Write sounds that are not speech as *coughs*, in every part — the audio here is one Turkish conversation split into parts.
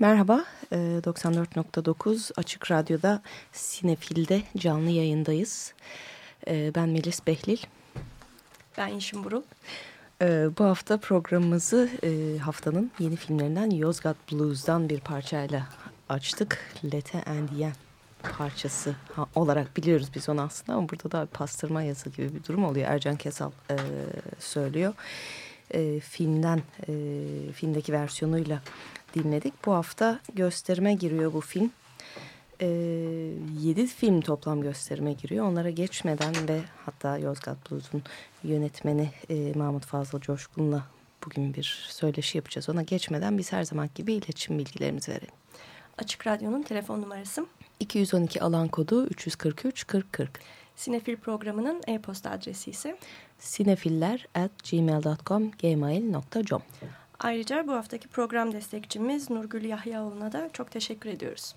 Merhaba, 94.9 Açık Radyo'da Sinefil'de canlı yayındayız. Ben Melis Behlil. Ben Yeşim Burul. Bu hafta programımızı haftanın yeni filmlerinden Yozgat Blues'dan bir parçayla açtık. Lete and Yen parçası olarak biliyoruz biz onu aslında ama burada da pastırma yazı gibi bir durum oluyor. Ercan Kesal söylüyor. Filmden, filmdeki versiyonuyla dinledik. Bu hafta gösterime giriyor bu film. E, 7 film toplam gösterime giriyor. Onlara geçmeden ve hatta Yozgat Blues'un yönetmeni e, Mahmut Fazıl Coşkun'la bugün bir söyleşi yapacağız. Ona geçmeden biz her zaman gibi iletişim bilgilerimizi verelim. Açık Radyo'nun telefon numarası 212 alan kodu 343 4040. Sinefil programının e-posta adresi ise sinefiller at gmail.com gmail.com Ayrıca bu haftaki program destekçimiz Nurgül Yahyaoğlu'na da çok teşekkür ediyoruz.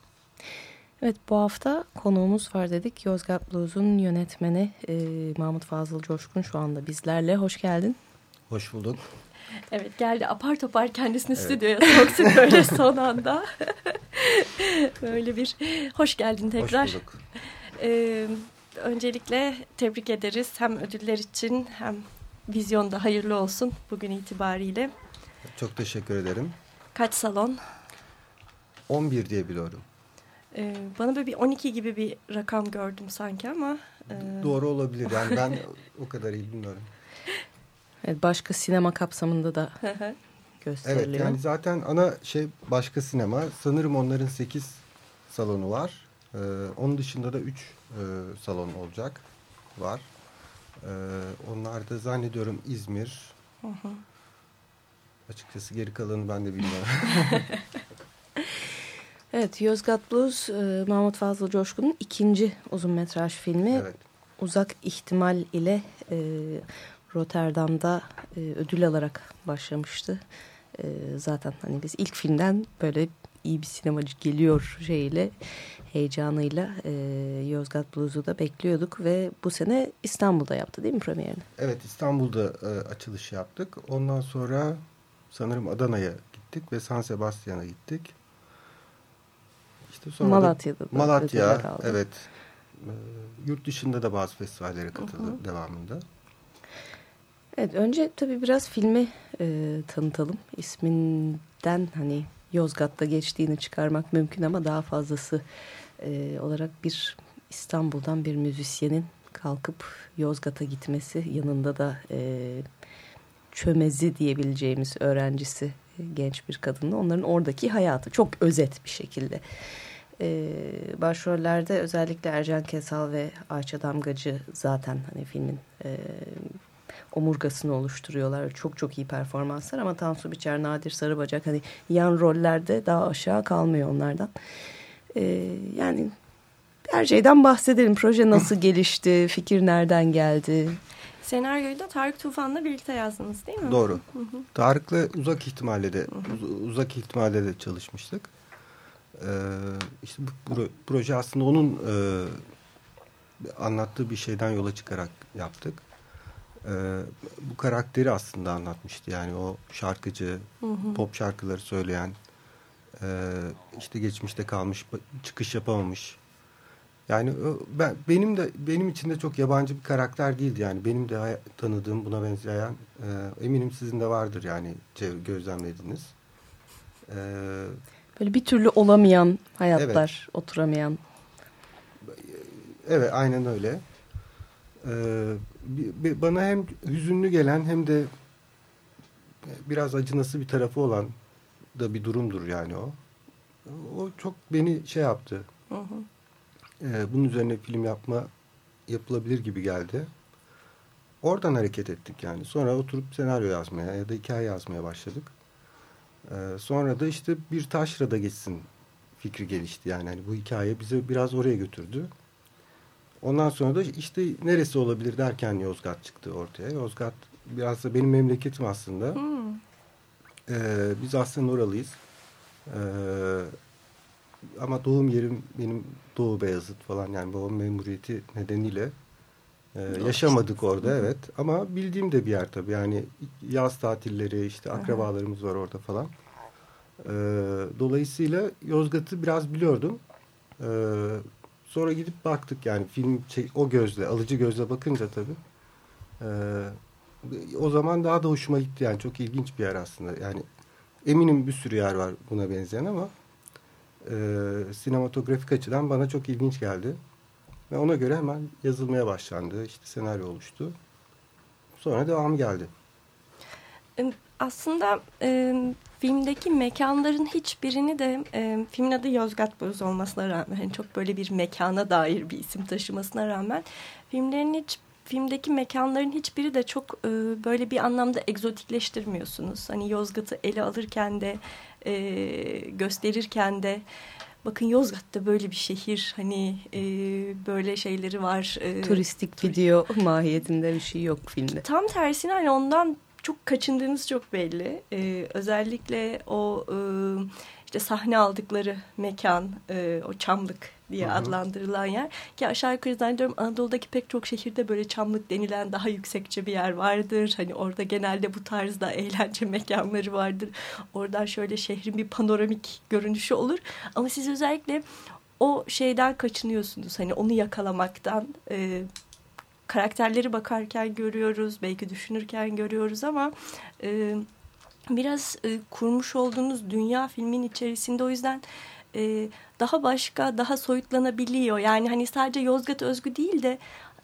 Evet bu hafta konuğumuz var dedik. Yozgat Blues'un yönetmeni e, Mahmut Fazıl Coşkun şu anda bizlerle. Hoş geldin. Hoş bulduk. Evet geldi apar topar kendisini evet. stüdyoya soktuk böyle son anda. *laughs* böyle bir hoş geldin tekrar. Hoş bulduk. Ee, öncelikle tebrik ederiz hem ödüller için hem vizyonda hayırlı olsun bugün itibariyle. Çok teşekkür ederim. Kaç salon? 11 diye biliyorum. Ee, bana böyle bir 12 gibi bir rakam gördüm sanki ama. E... Doğru olabilir. Yani ben o kadar iyi bilmiyorum. *laughs* Evet, başka sinema kapsamında da gösteriliyor. Evet yani zaten ana şey başka sinema. Sanırım onların 8 salonu var. Ee, onun dışında da 3 e, salon olacak. Var. Ee, onlar da zannediyorum İzmir, hı hı. Açıkçası geri kalanı ben de bilmiyorum. *laughs* *laughs* evet Yozgat Blues e, Mahmut Fazıl Coşkun'un ikinci uzun metraj filmi. Evet. Uzak ihtimal ile e, Rotterdam'da e, ödül alarak başlamıştı. E, zaten hani biz ilk filmden böyle iyi bir sinemacı geliyor şeyle heyecanıyla e, Yozgat Blues'u da bekliyorduk ve bu sene İstanbul'da yaptı değil mi premierini? Evet İstanbul'da e, açılış yaptık. Ondan sonra sanırım Adana'ya gittik ve San Sebastian'a gittik. İşte sonra Malatya'da da Malatya, evet. E, yurt dışında da bazı festivallere katıldı hı hı. devamında. Evet önce tabii biraz filmi e, tanıtalım. İsminden hani Yozgat'ta geçtiğini çıkarmak mümkün ama daha fazlası e, olarak bir İstanbul'dan bir müzisyenin kalkıp Yozgat'a gitmesi yanında da e, çömezi diyebileceğimiz öğrencisi genç bir kadınla onların oradaki hayatı çok özet bir şekilde. E, başrollerde özellikle Ercan Kesal ve Ayça Damgacı zaten hani filmin e, omurgasını oluşturuyorlar. Çok çok iyi performanslar ama Tansu Biçer, Nadir Sarıbacak hani yan rollerde daha aşağı kalmıyor onlardan. E, yani her şeyden bahsedelim. Proje nasıl *laughs* gelişti? Fikir nereden geldi? Senaryoyu da Tarık Tufan'la birlikte yazdınız değil mi? Doğru. Hı hı. Tarık'la uzak ihtimalle de uz uzak ihtimalle de çalışmıştık. Ee, işte bu proje aslında onun e, anlattığı bir şeyden yola çıkarak yaptık. Ee, bu karakteri aslında anlatmıştı. Yani o şarkıcı, hı hı. pop şarkıları söyleyen, e, işte geçmişte kalmış, çıkış yapamamış yani ben benim de benim için de çok yabancı bir karakter değildi yani benim de tanıdığım buna benzeyen e, eminim sizin de vardır yani gözlemlediniz. E, Böyle bir türlü olamayan hayatlar, evet. oturamayan. Evet, aynen öyle. Ee, bana hem hüzünlü gelen hem de biraz acınası bir tarafı olan da bir durumdur yani o. O çok beni şey yaptı. Hı hı e, bunun üzerine film yapma yapılabilir gibi geldi. Oradan hareket ettik yani. Sonra oturup senaryo yazmaya ya da hikaye yazmaya başladık. E, sonra da işte bir taşrada geçsin fikri gelişti. Yani hani bu hikaye bizi biraz oraya götürdü. Ondan sonra da işte neresi olabilir derken Yozgat çıktı ortaya. Yozgat biraz da benim memleketim aslında. Hmm. Ee, biz aslında oralıyız. Ee, ama doğum yerim benim Doğu Beyazıt falan yani babam memuriyeti nedeniyle e, yaşamadık orada evet. Ama bildiğim de bir yer tabii yani yaz tatilleri işte akrabalarımız var orada falan. E, dolayısıyla Yozgat'ı biraz biliyordum. E, sonra gidip baktık yani film şey, o gözle alıcı gözle bakınca tabii. E, o zaman daha da hoşuma gitti yani çok ilginç bir yer aslında yani eminim bir sürü yer var buna benzeyen ama e, sinematografik açıdan bana çok ilginç geldi. Ve ona göre hemen yazılmaya başlandı. İşte senaryo oluştu. Sonra devam geldi. Aslında e, filmdeki mekanların hiçbirini de e, filmin adı Yozgat Blues olmasına rağmen yani çok böyle bir mekana dair bir isim taşımasına rağmen filmlerin hiç filmdeki mekanların hiçbiri de çok e, böyle bir anlamda egzotikleştirmiyorsunuz. Hani Yozgat'ı ele alırken de e, gösterirken de bakın Yozgat'ta böyle bir şehir hani e, böyle şeyleri var. E, Turistik tur video mahiyetinde bir şey yok filmde. Tam tersine hani ondan çok kaçındığınız çok belli. E, özellikle o e, işte sahne aldıkları mekan, e, o çamlık diye Hı -hı. adlandırılan yer. Ki aşağı yukarı zannediyorum Anadolu'daki pek çok şehirde böyle çamlık denilen daha yüksekçe bir yer vardır. Hani orada genelde bu tarzda eğlence *laughs* mekanları vardır. Oradan şöyle şehrin bir panoramik görünüşü olur. Ama siz özellikle o şeyden kaçınıyorsunuz. Hani onu yakalamaktan... E, karakterleri bakarken görüyoruz, belki düşünürken görüyoruz ama e, biraz e, kurmuş olduğunuz dünya filmin içerisinde o yüzden e, daha başka, daha soyutlanabiliyor. Yani hani sadece Yozgat özgü değil de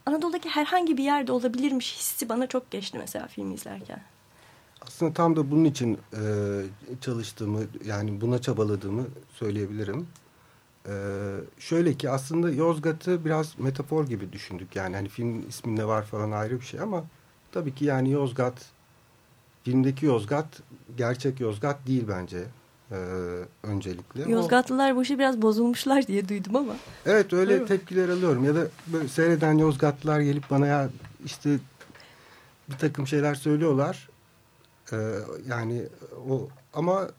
Anadolu'daki herhangi bir yerde olabilirmiş hissi bana çok geçti mesela film izlerken. Aslında tam da bunun için e, çalıştığımı yani buna çabaladığımı söyleyebilirim. E, şöyle ki aslında Yozgat'ı biraz metafor gibi düşündük. Yani hani film isminde var falan ayrı bir şey ama tabii ki yani Yozgat filmdeki Yozgat gerçek Yozgat değil bence e, öncelikle. Yozgatlılar bu işi biraz bozulmuşlar diye duydum ama. Evet öyle tepkiler alıyorum ya da böyle seyreden Yozgatlılar gelip bana ya işte bir takım şeyler söylüyorlar. E, yani o ama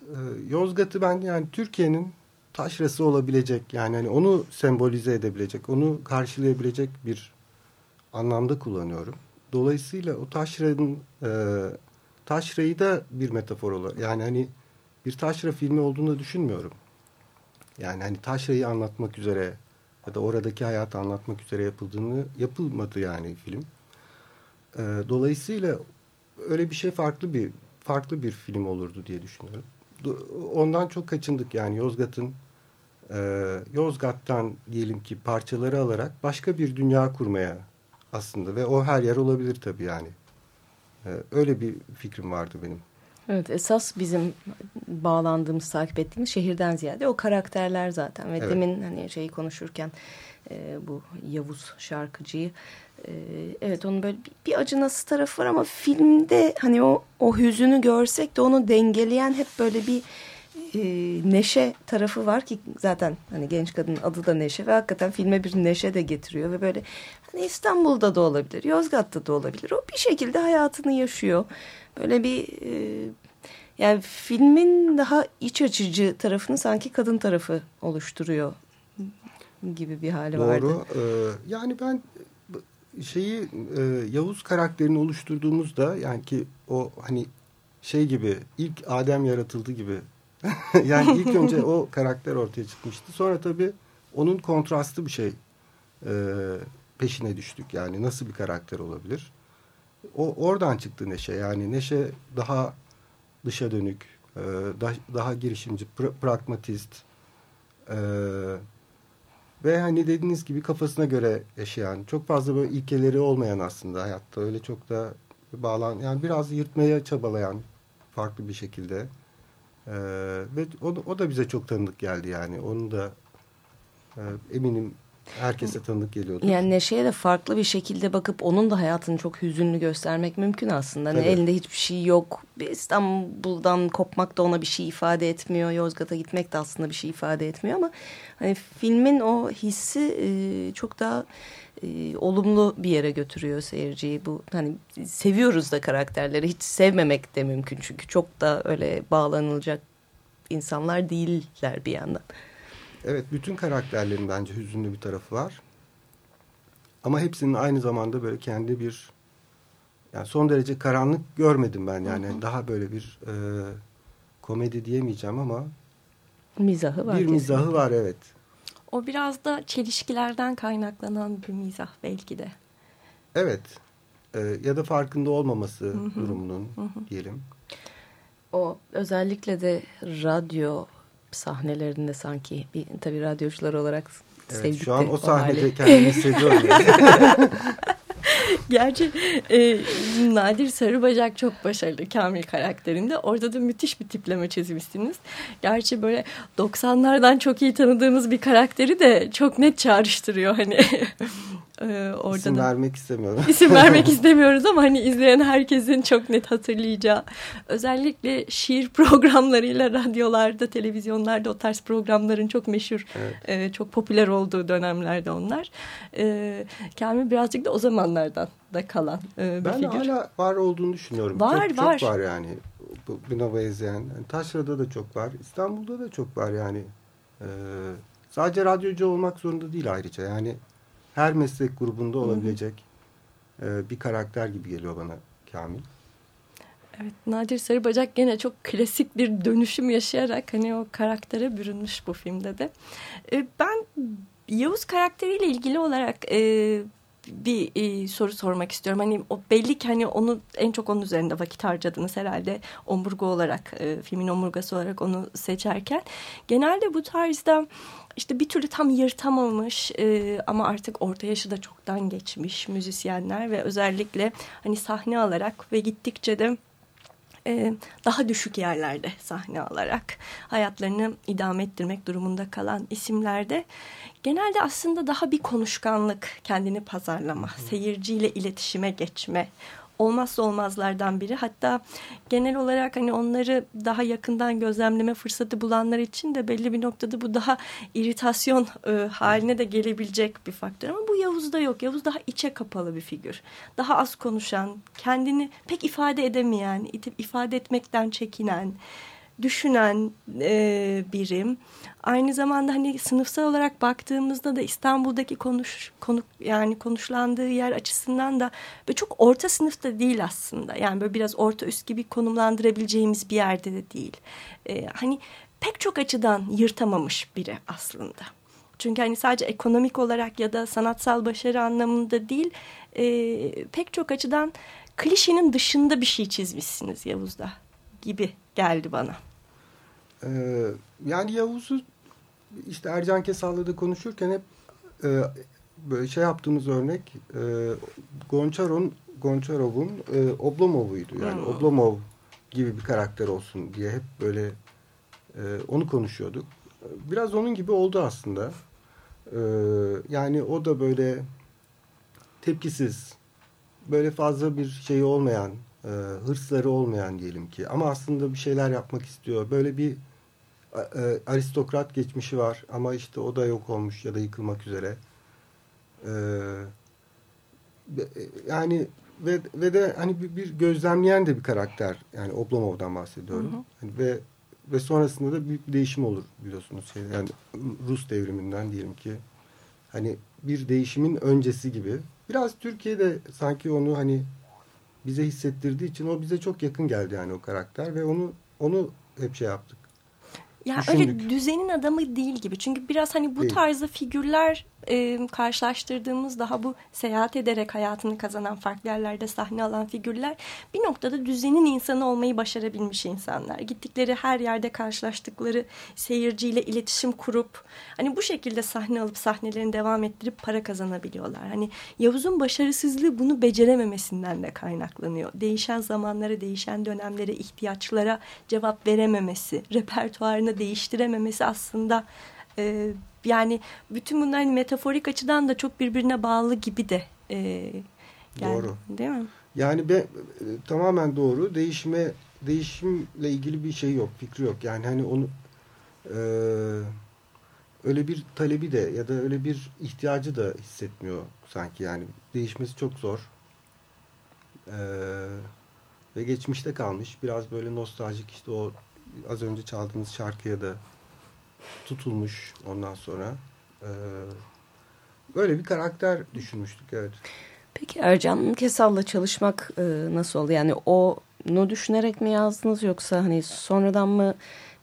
e, Yozgat'ı ben yani Türkiye'nin taşrası olabilecek yani hani onu sembolize edebilecek, onu karşılayabilecek bir anlamda kullanıyorum. Dolayısıyla o taşranın e, taşrayı da bir metafor olarak yani hani bir taşra filmi olduğunu düşünmüyorum. Yani hani taşrayı anlatmak üzere ya da oradaki hayatı anlatmak üzere yapıldığını yapılmadı yani film. E, dolayısıyla öyle bir şey farklı bir farklı bir film olurdu diye düşünüyorum. Ondan çok kaçındık yani Yozgat'ın e, Yozgat'tan diyelim ki parçaları alarak başka bir dünya kurmaya aslında ve o her yer olabilir tabii yani. E, öyle bir fikrim vardı benim. Evet esas bizim bağlandığımız, takip ettiğimiz şehirden ziyade o karakterler zaten. Ve evet. demin hani şeyi konuşurken e, bu Yavuz şarkıcıyı e, evet onun böyle bir, bir acınası tarafı var ama filmde hani o, o hüzünü görsek de onu dengeleyen hep böyle bir e, neşe tarafı var ki zaten hani genç kadının adı da Neşe ve hakikaten filme bir neşe de getiriyor ve böyle hani İstanbul'da da olabilir, Yozgat'ta da olabilir. O bir şekilde hayatını yaşıyor. Böyle bir e, yani filmin daha iç açıcı tarafını sanki kadın tarafı oluşturuyor gibi bir hali Doğru. vardı. Doğru. Ee, yani ben şeyi e, Yavuz karakterini oluşturduğumuzda yani ki o hani şey gibi ilk Adem yaratıldı gibi *laughs* yani ilk önce o karakter ortaya çıkmıştı. Sonra tabii onun kontrastı bir şey e, peşine düştük. Yani nasıl bir karakter olabilir? O oradan çıktı Neşe. Yani Neşe daha dışa dönük, e, daha, daha girişimci, pra, pragmatist e, ve hani dediğiniz gibi kafasına göre yaşayan, çok fazla böyle ilkeleri olmayan aslında hayatta öyle çok da bağlan, yani biraz yırtmaya çabalayan farklı bir şekilde. Ee, ve o, o da bize çok tanıdık geldi yani. Onu da e, eminim herkese tanıdık geliyordu. Yani Neşe'ye de farklı bir şekilde bakıp onun da hayatını çok hüzünlü göstermek mümkün aslında. Hani elinde hiçbir şey yok. İstanbul'dan kopmak da ona bir şey ifade etmiyor. Yozgat'a gitmek de aslında bir şey ifade etmiyor ama hani filmin o hissi e, çok daha e, olumlu bir yere götürüyor seyirciyi. Bu hani seviyoruz da karakterleri. Hiç sevmemek de mümkün çünkü çok da öyle bağlanılacak insanlar değiller bir yandan. Evet bütün karakterlerin bence hüzünlü bir tarafı var. Ama hepsinin aynı zamanda böyle kendi bir yani son derece karanlık görmedim ben yani. Hı hı. Daha böyle bir e, komedi diyemeyeceğim ama mizahı var. Bir kesinlikle. mizahı var evet. O biraz da çelişkilerden kaynaklanan bir mizah belki de. Evet. E, ya da farkında olmaması hı hı. durumunun hı hı. diyelim. O özellikle de radyo sahnelerinde sanki bir tabii radyocular olarak evet, sevdik şu an o sahnede o kendimi hissediyorum. *laughs* *laughs* *laughs* Gerçi e, Nadir Sarıbacak çok başarılı Kamil karakterinde. Orada da müthiş bir tipleme çizmişsiniz. Gerçi böyle 90'lardan çok iyi tanıdığımız bir karakteri de çok net çağrıştırıyor hani. *laughs* Ee, orada İsim da, vermek istemiyorum. *laughs* İsim vermek *laughs* istemiyoruz ama hani izleyen herkesin çok net hatırlayacağı. Özellikle şiir *laughs* programlarıyla radyolarda, televizyonlarda o tarz programların çok meşhur, evet. e, çok popüler olduğu dönemlerde onlar. E, Kamil birazcık da o zamanlardan da kalan e, bir ben figür. Ben hala var olduğunu düşünüyorum. Var, çok, var. Çok var yani. Bu, Buna benzeyen. Yani Taşra'da da çok var. İstanbul'da da çok var yani. Ee, sadece radyocu olmak zorunda değil ayrıca. Yani her meslek grubunda olabilecek e, bir karakter gibi geliyor bana Kamil. Evet Nadir Sarıbacak gene çok klasik bir dönüşüm yaşayarak hani o karaktere bürünmüş bu filmde de. E, ben Yavuz karakteriyle ilgili olarak e, bir e, soru sormak istiyorum. Hani o belli ki hani onu en çok onun üzerinde vakit harcadınız herhalde omurga olarak e, filmin omurgası olarak onu seçerken. Genelde bu tarzda işte bir türlü tam yırtamamış e, ama artık orta yaşı da çoktan geçmiş müzisyenler ve özellikle hani sahne alarak ve gittikçe de e, daha düşük yerlerde sahne alarak hayatlarını idame ettirmek durumunda kalan isimlerde genelde aslında daha bir konuşkanlık, kendini pazarlama, seyirciyle iletişime geçme, olmazsa olmazlardan biri. Hatta genel olarak hani onları daha yakından gözlemleme fırsatı bulanlar için de belli bir noktada bu daha iritasyon e, haline de gelebilecek bir faktör. Ama bu Yavuz'da yok. Yavuz daha içe kapalı bir figür. Daha az konuşan, kendini pek ifade edemeyen, ifade etmekten çekinen, düşünen e, birim. Aynı zamanda hani sınıfsal olarak baktığımızda da İstanbul'daki konuş konu yani konuşlandığı yer açısından da böyle çok orta sınıfta değil aslında. Yani böyle biraz orta üst gibi konumlandırabileceğimiz bir yerde de değil. E, hani pek çok açıdan yırtamamış biri aslında. Çünkü hani sadece ekonomik olarak ya da sanatsal başarı anlamında değil, e, pek çok açıdan klişenin dışında bir şey çizmişsiniz Yavuz'da gibi geldi bana. Ee, yani Yavuz'u işte Ercan Kesal'la konuşurken hep e, böyle şey yaptığımız örnek e, Gonçaron Gonçarov'un e, Oblomov'uydu. Yani hmm. Oblomov gibi bir karakter olsun diye hep böyle e, onu konuşuyorduk. Biraz onun gibi oldu aslında. E, yani o da böyle tepkisiz, böyle fazla bir şeyi olmayan, e, hırsları olmayan diyelim ki. Ama aslında bir şeyler yapmak istiyor. Böyle bir e, aristokrat geçmişi var ama işte o da yok olmuş ya da yıkılmak üzere. E, yani ve ve de hani bir, bir gözlemleyen de bir karakter. Yani Oblomov'dan bahsediyorum. Hı hı. Hani ve ve sonrasında da büyük bir değişim olur biliyorsunuz. Şey, yani Rus devriminden diyelim ki hani bir değişimin öncesi gibi. Biraz Türkiye'de sanki onu hani bize hissettirdiği için o bize çok yakın geldi yani o karakter ve onu onu hep şey yaptık. Ya öyle düzenin adamı değil gibi. Çünkü biraz hani bu tarzda figürler e, karşılaştırdığımız daha bu seyahat ederek hayatını kazanan farklı yerlerde sahne alan figürler bir noktada düzenin insanı olmayı başarabilmiş insanlar. Gittikleri her yerde karşılaştıkları seyirciyle iletişim kurup hani bu şekilde sahne alıp sahnelerini devam ettirip para kazanabiliyorlar. Hani Yavuz'un başarısızlığı bunu becerememesinden de kaynaklanıyor. Değişen zamanlara, değişen dönemlere, ihtiyaçlara cevap verememesi, repertuarını değiştirememesi aslında e, yani bütün bunlar hani metaforik açıdan da çok birbirine bağlı gibi de. E, yani, doğru. Değil mi? Yani be, e, tamamen doğru. Değişime değişimle ilgili bir şey yok, fikri yok. Yani hani onu e, öyle bir talebi de ya da öyle bir ihtiyacı da hissetmiyor sanki yani. Değişmesi çok zor. E, ve geçmişte kalmış. Biraz böyle nostaljik işte o az önce çaldığınız şarkıya da tutulmuş ondan sonra. E, böyle bir karakter düşünmüştük evet. Peki Ercan Kesal'la çalışmak e, nasıl oldu? Yani onu düşünerek mi yazdınız yoksa hani sonradan mı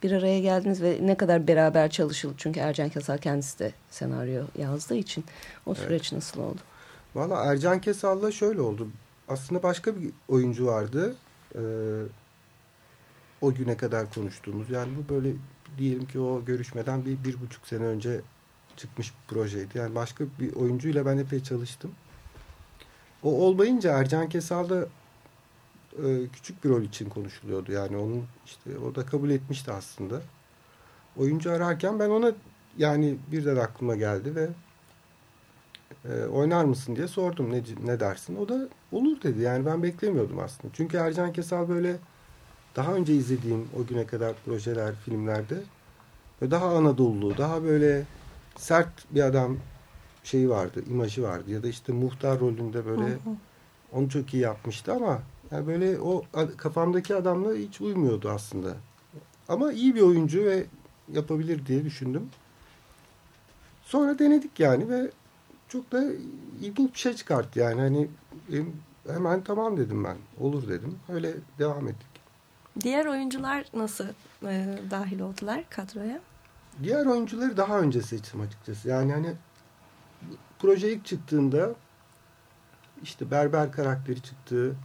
bir araya geldiniz ve ne kadar beraber çalışıldı? Çünkü Ercan Kesal kendisi de senaryo yazdığı için o süreç evet. nasıl oldu? Valla Ercan Kesal'la şöyle oldu. Aslında başka bir oyuncu vardı. Ee, o güne kadar konuştuğumuz. Yani bu böyle diyelim ki o görüşmeden bir, bir buçuk sene önce çıkmış bir projeydi. Yani başka bir oyuncuyla ben epey çalıştım. O olmayınca Ercan Kesal'da e, küçük bir rol için konuşuluyordu. Yani onun işte o da kabul etmişti aslında. Oyuncu ararken ben ona yani birden aklıma geldi ve e, oynar mısın diye sordum ne, ne dersin. O da olur dedi. Yani ben beklemiyordum aslında. Çünkü Ercan Kesal böyle daha önce izlediğim o güne kadar projeler, filmlerde daha Anadolu, daha böyle sert bir adam şeyi vardı, imajı vardı. Ya da işte muhtar rolünde böyle hı hı. onu çok iyi yapmıştı ama yani böyle o kafamdaki adamla hiç uymuyordu aslında. Ama iyi bir oyuncu ve yapabilir diye düşündüm. Sonra denedik yani ve çok da ilginç bir şey çıkarttı yani. Hani hemen tamam dedim ben. Olur dedim. Öyle devam ettik. Diğer oyuncular nasıl e, dahil oldular kadroya? Diğer oyuncuları daha önce seçtim açıkçası. Yani hani proje ilk çıktığında işte Berber karakteri çıktı.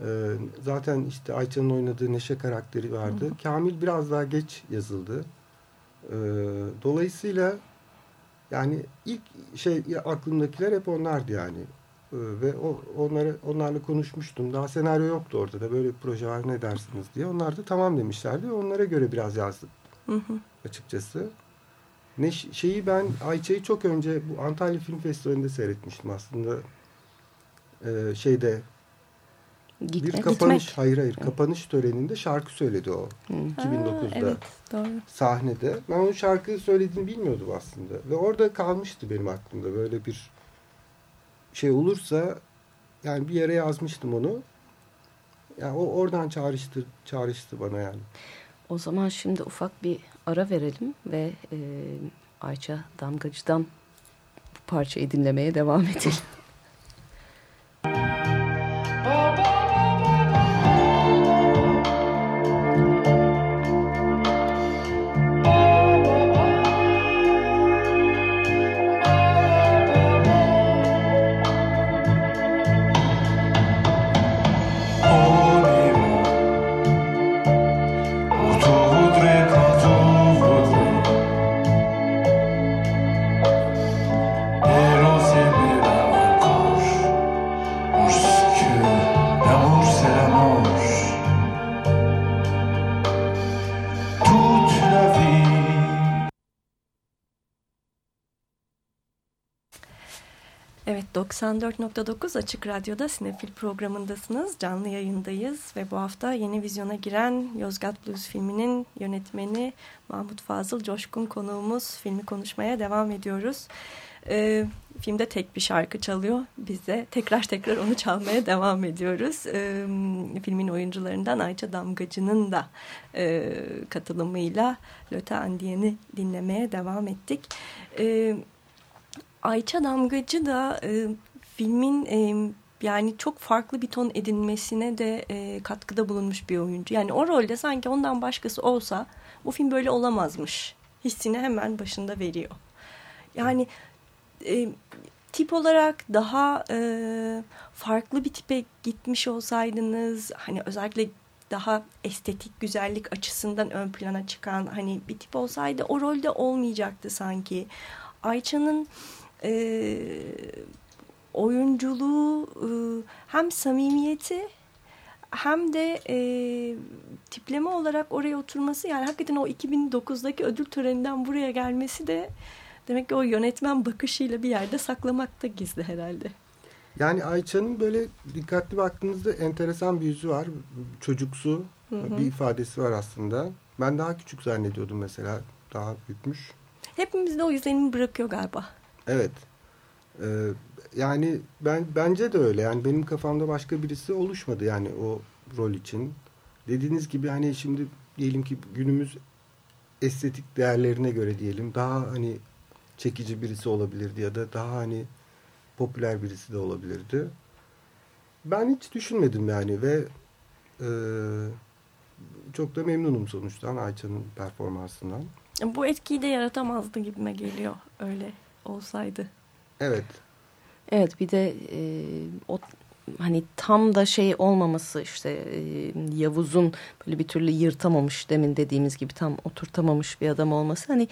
Ee, zaten işte Ayça'nın oynadığı Neşe karakteri vardı. Hı hı. Kamil biraz daha geç yazıldı. Ee, dolayısıyla yani ilk şey aklımdakiler hep onlardı yani. Ee, ve o, onları, onlarla konuşmuştum. Daha senaryo yoktu orada da böyle bir proje var ne dersiniz diye. Onlar da tamam demişlerdi. Onlara göre biraz yazdım hı hı. açıkçası. Ne şeyi ben Ayça'yı çok önce bu Antalya Film Festivali'nde seyretmiştim aslında. Ee, şeyde Gitme, bir kapanış gitmek. hayır hayır kapanış töreninde şarkı söyledi o Hı. 2009'da ha, evet, doğru. sahnede. Ben onun şarkı söylediğini bilmiyordum aslında ve orada kalmıştı benim aklımda böyle bir şey olursa yani bir yere yazmıştım onu. Yani o oradan çağrıştı çağrıştı bana yani. O zaman şimdi ufak bir ara verelim ve e, Ayça Damgacı'dan bu parçayı dinlemeye devam edelim. *laughs* 94.9 Açık Radyo'da Sinefil programındasınız. Canlı yayındayız ve bu hafta yeni vizyona giren Yozgat Blues filminin yönetmeni Mahmut Fazıl Coşkun konuğumuz. Filmi konuşmaya devam ediyoruz. Ee, filmde tek bir şarkı çalıyor. Biz de tekrar tekrar onu çalmaya devam ediyoruz. Ee, filmin oyuncularından Ayça Damgacı'nın da e, katılımıyla Löte Andiyen'i dinlemeye devam ettik. Evet. Ayça Damgacı da e, filmin e, yani çok farklı bir ton edinmesine de e, katkıda bulunmuş bir oyuncu. Yani o rolde sanki ondan başkası olsa bu film böyle olamazmış hissini hemen başında veriyor. Yani e, tip olarak daha e, farklı bir tipe gitmiş olsaydınız hani özellikle daha estetik güzellik açısından ön plana çıkan hani bir tip olsaydı o rolde olmayacaktı sanki. Ayça'nın e, oyunculuğu e, hem samimiyeti hem de e, tipleme olarak oraya oturması yani hakikaten o 2009'daki ödül töreninden buraya gelmesi de demek ki o yönetmen bakışıyla bir yerde saklamakta gizli herhalde. Yani Ayça'nın böyle dikkatli baktığınızda enteresan bir yüzü var. Çocuksu hı hı. bir ifadesi var aslında. Ben daha küçük zannediyordum mesela. Daha büyütmüş. Hepimizde o izlenimi bırakıyor galiba. Evet. Ee, yani ben bence de öyle. Yani benim kafamda başka birisi oluşmadı yani o rol için. Dediğiniz gibi hani şimdi diyelim ki günümüz estetik değerlerine göre diyelim daha hani çekici birisi olabilirdi ya da daha hani popüler birisi de olabilirdi. Ben hiç düşünmedim yani ve e, çok da memnunum sonuçtan Ayça'nın performansından. Bu etkiyi de yaratamazdı gibime geliyor öyle olsaydı. Evet. Evet bir de e, o hani tam da şey olmaması işte e, Yavuz'un böyle bir türlü yırtamamış demin dediğimiz gibi tam oturtamamış bir adam olması. Hani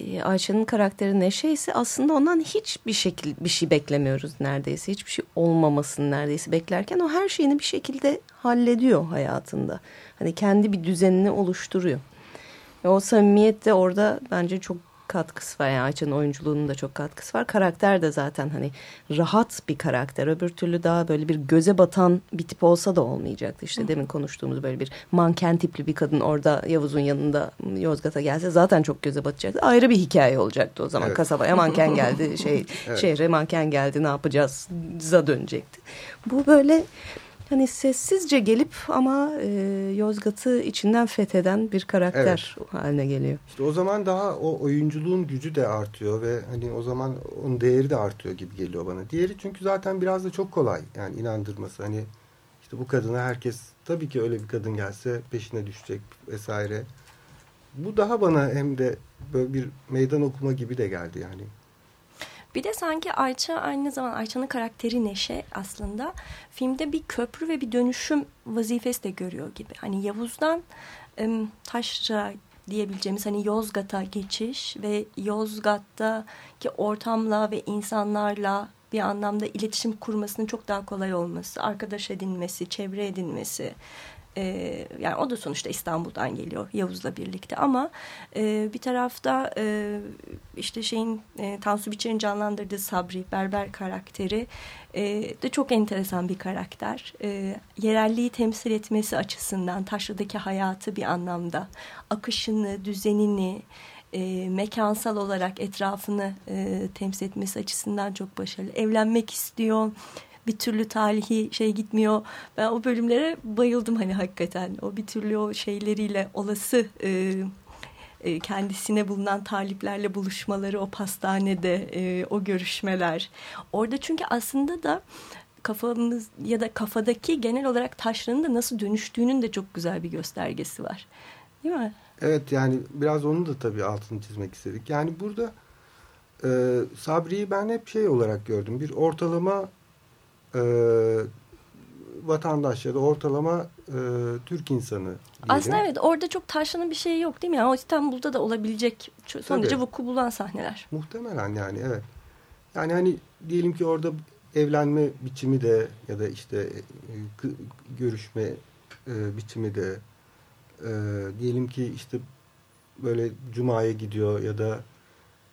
e, Ayşe'nin karakteri Neşe ise aslında ondan hiçbir şekil bir şey beklemiyoruz neredeyse. Hiçbir şey olmamasını neredeyse beklerken o her şeyini bir şekilde hallediyor hayatında. Hani kendi bir düzenini oluşturuyor. Ve o samimiyet de orada bence çok katkısı var. Yani Ayça'nın oyunculuğunun da çok katkısı var. Karakter de zaten hani rahat bir karakter. Öbür türlü daha böyle bir göze batan bir tip olsa da olmayacaktı. İşte demin konuştuğumuz böyle bir manken tipli bir kadın orada Yavuz'un yanında Yozgat'a gelse zaten çok göze batacaktı. Ayrı bir hikaye olacaktı o zaman. Evet. Kasabaya manken geldi, şey *laughs* evet. şehre manken geldi ne yapacağız za dönecekti. Bu böyle hani sessizce gelip ama e, Yozgat'ı içinden fetheden bir karakter evet. haline geliyor. İşte o zaman daha o oyunculuğun gücü de artıyor ve hani o zaman onun değeri de artıyor gibi geliyor bana. Diğeri çünkü zaten biraz da çok kolay yani inandırması. Hani işte bu kadına herkes tabii ki öyle bir kadın gelse peşine düşecek vesaire. Bu daha bana hem de böyle bir meydan okuma gibi de geldi yani. Bir de sanki Ayça aynı zaman Ayça'nın karakteri Neşe aslında filmde bir köprü ve bir dönüşüm vazifesi de görüyor gibi. Hani Yavuz'dan Taşra diyebileceğimiz hani Yozgat'a geçiş ve Yozgat'taki ortamla ve insanlarla bir anlamda iletişim kurmasının çok daha kolay olması, arkadaş edinmesi, çevre edinmesi, e, yani o da sonuçta İstanbul'dan geliyor Yavuz'la birlikte ama e, bir tarafta e, işte şeyin e, Tansu Biçer'in canlandırdığı Sabri Berber karakteri e, de çok enteresan bir karakter. E, yerelliği temsil etmesi açısından Taşlı'daki hayatı bir anlamda akışını, düzenini, e, mekansal olarak etrafını e, temsil etmesi açısından çok başarılı. Evlenmek istiyor bir türlü talihi şey gitmiyor. Ben o bölümlere bayıldım hani hakikaten. O bir türlü o şeyleriyle olası e, e, kendisine bulunan taliplerle buluşmaları o pastanede e, o görüşmeler. Orada çünkü aslında da kafamız ya da kafadaki genel olarak taşların da nasıl dönüştüğünün de çok güzel bir göstergesi var. Değil mi? Evet yani biraz onu da tabii altını çizmek istedik. Yani burada e, Sabri'yi ben hep şey olarak gördüm. Bir ortalama e, vatandaş ya da ortalama e, Türk insanı diyelim. Aslında evet orada çok taşlanan bir şey yok değil mi? Yani o İstanbul'da da olabilecek son derece vuku bulan sahneler. Muhtemelen yani evet. Yani hani diyelim ki orada evlenme biçimi de ya da işte e, görüşme e, biçimi de e, diyelim ki işte böyle cumaya gidiyor ya da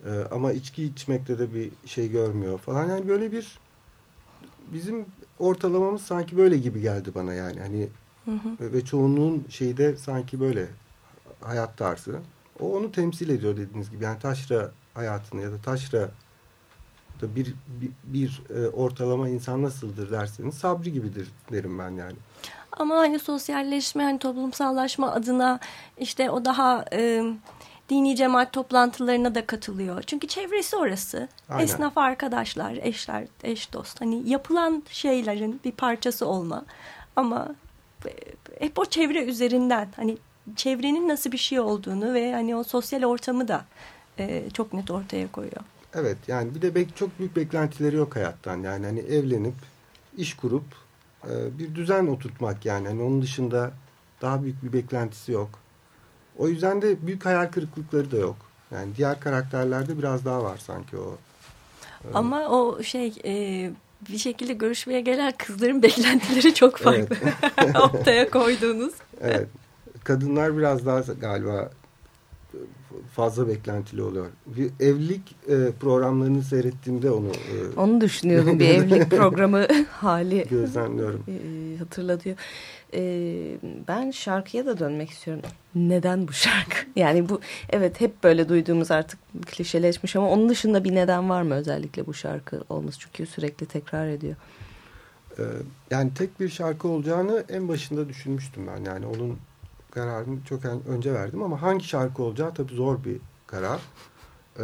e, ama içki içmekte de bir şey görmüyor falan. Yani böyle bir bizim ortalamamız sanki böyle gibi geldi bana yani. Hani hı hı. ve çoğunluğun şeyi de sanki böyle hayat tarzı. O onu temsil ediyor dediğiniz gibi. Yani taşra hayatını ya da taşra da bir bir, bir e, ortalama insan nasıldır derseniz sabri gibidir derim ben yani. Ama hani sosyalleşme, hani toplumsallaşma adına işte o daha e, dini cemaat toplantılarına da katılıyor. Çünkü çevresi orası. Aynen. Esnaf arkadaşlar, eşler, eş dost. Hani yapılan şeylerin bir parçası olma. Ama hep o çevre üzerinden hani çevrenin nasıl bir şey olduğunu ve hani o sosyal ortamı da e, çok net ortaya koyuyor. Evet yani bir de bek çok büyük beklentileri yok hayattan. Yani hani evlenip iş kurup e, bir düzen oturtmak yani. Hani onun dışında daha büyük bir beklentisi yok. O yüzden de büyük hayal kırıklıkları da yok. Yani diğer karakterlerde biraz daha var sanki o. E, Ama o şey e, bir şekilde görüşmeye gelen kızların beklentileri çok farklı. Evet. *laughs* Ortaya koyduğunuz. Evet. Kadınlar biraz daha galiba fazla beklentili oluyor. Bir evlilik e, programlarını seyrettiğimde onu e, onu düşünüyordum. bir *laughs* evlilik programı *laughs* hali gözlemliyorum. E, hatırlatıyor. E, ben şarkıya da dönmek istiyorum. Neden bu şarkı? *laughs* Yani bu evet hep böyle duyduğumuz artık klişeleşmiş ama onun dışında bir neden var mı özellikle bu şarkı olması? Çünkü sürekli tekrar ediyor. E, yani tek bir şarkı olacağını en başında düşünmüştüm ben. Yani onun kararını çok önce verdim ama hangi şarkı olacağı tabii zor bir karar. Ee,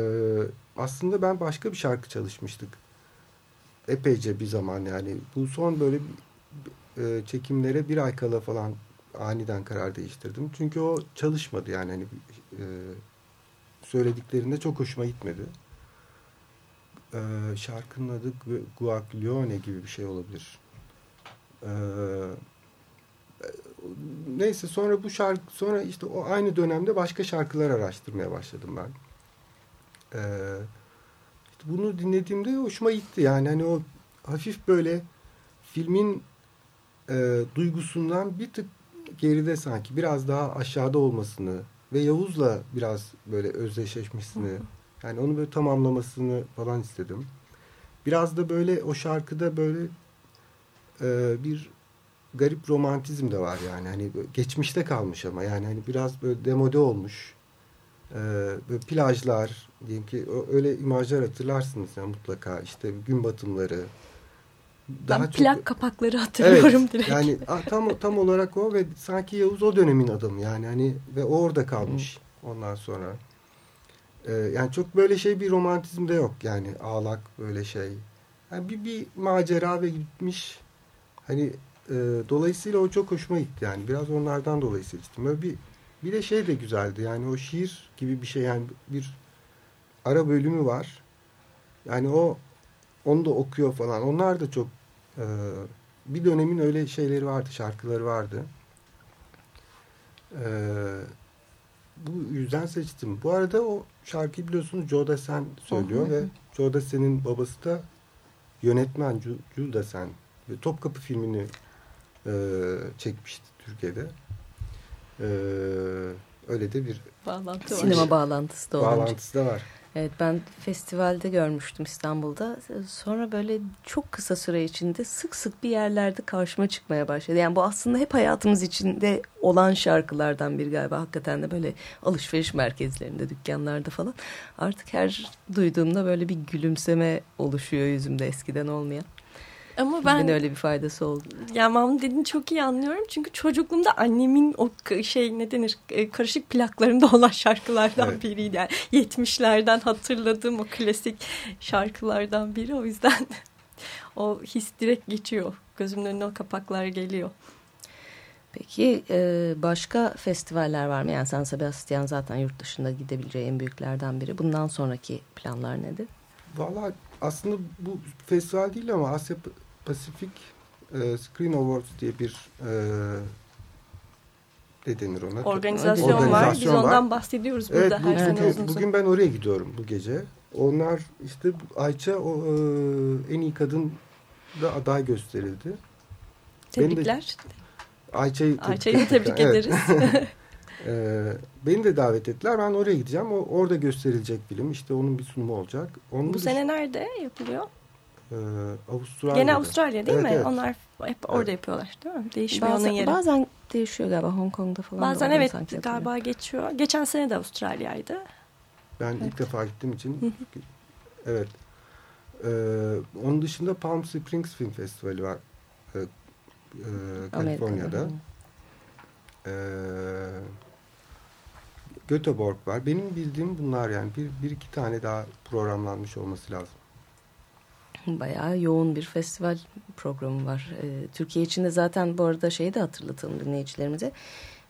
aslında ben başka bir şarkı çalışmıştık. Epeyce bir zaman yani. Bu son böyle e, çekimlere bir ay kala falan aniden karar değiştirdim. Çünkü o çalışmadı yani. Hani, e, söylediklerinde çok hoşuma gitmedi. Ee, şarkının adı Guaglione gibi bir şey olabilir. Ee, neyse sonra bu şarkı sonra işte o aynı dönemde başka şarkılar araştırmaya başladım ben. Ee, işte bunu dinlediğimde hoşuma gitti yani hani o hafif böyle filmin e, duygusundan bir tık geride sanki biraz daha aşağıda olmasını ve Yavuz'la biraz böyle özdeşleşmesini yani onu böyle tamamlamasını falan istedim. Biraz da böyle o şarkıda böyle e, bir garip romantizm de var yani. Hani geçmişte kalmış ama yani hani biraz böyle demode olmuş. Ee, böyle plajlar diyelim ki öyle imajlar hatırlarsınız yani mutlaka işte gün batımları. Daha ben plak çok... kapakları hatırlıyorum evet, direkt. Yani *laughs* tam tam olarak o ve sanki Yavuz o dönemin adamı yani hani ve o orada kalmış ondan sonra. Ee, yani çok böyle şey bir romantizm de yok yani ağlak böyle şey. Yani bir, bir macera ve gitmiş hani e, dolayısıyla o çok hoşuma gitti yani. Biraz onlardan dolayı seçtim. Böyle bir, bir de şey de güzeldi yani o şiir gibi bir şey yani bir ara bölümü var. Yani o onu da okuyor falan. Onlar da çok e, bir dönemin öyle şeyleri vardı, şarkıları vardı. E, bu yüzden seçtim. Bu arada o şarkıyı biliyorsunuz Joe Dassin söylüyor ve Joe Dassin'in babası da yönetmen Jules Dassin. Topkapı filmini e, çekmişti Türkiye'de. E, öyle de bir bağlantı sinema var. bağlantısı da olmuş. Bağlantısı da var. Evet ben festivalde görmüştüm İstanbul'da. Sonra böyle çok kısa süre içinde sık sık bir yerlerde karşıma çıkmaya başladı. Yani bu aslında hep hayatımız içinde olan şarkılardan bir galiba. Hakikaten de böyle alışveriş merkezlerinde, dükkanlarda falan. Artık her duyduğumda böyle bir gülümseme oluşuyor yüzümde eskiden olmayan. Ama ben öyle bir faydası oldu. Ya Mahmut dediğini çok iyi anlıyorum. Çünkü çocukluğumda annemin o şey ne denir e, karışık plaklarında *laughs* olan şarkılardan evet. biriydi. Yani 70'lerden hatırladığım o klasik şarkılardan biri. O yüzden *laughs* o his direkt geçiyor. Gözümün önüne o kapaklar geliyor. Peki e, başka festivaller var mı? Yani San Sebastian zaten yurt dışında gidebileceği en büyüklerden biri. Bundan sonraki planlar nedir? Valla aslında bu festival değil ama Asya Pacific e, Screen Awards diye bir e, ne denir ona? Organizasyon, Organizasyon var. Biz ondan bahsediyoruz evet, burada bu, her sene Bugün ben oraya gidiyorum bu gece. Onlar işte Ayça o, e, en iyi kadın da aday gösterildi. Tebrikler. Ayça'yı Ayça'yı tebrik ederiz. ee, *laughs* *laughs* beni de davet ettiler. Ben oraya gideceğim. O, orada gösterilecek film. İşte onun bir sunumu olacak. Onun Bu sene nerede yapılıyor? E, Avustralya'da. Gene Avustralya değil evet, mi? Evet. Onlar hep orada Evet. yapıyorlar değil mi? Değişmiyor onun Bazen, yeri. bazen değişiyor galiba Hong Kong'da falan. Bazen evet sanki galiba geçiyor. Geçen sene de Avustralya'ydı. Ben ilk defa gittiğim için evet. Ee, onun dışında Palm Springs Film Festivali var. Ee, e, Kaliforniya'da. Ee, Göteborg var. Benim bildiğim bunlar yani. Bir, bir iki tane daha programlanmış olması lazım. *laughs* Bayağı yoğun bir festival programı var. Ee, Türkiye için de zaten bu arada şeyi de hatırlatalım dinleyicilerimize.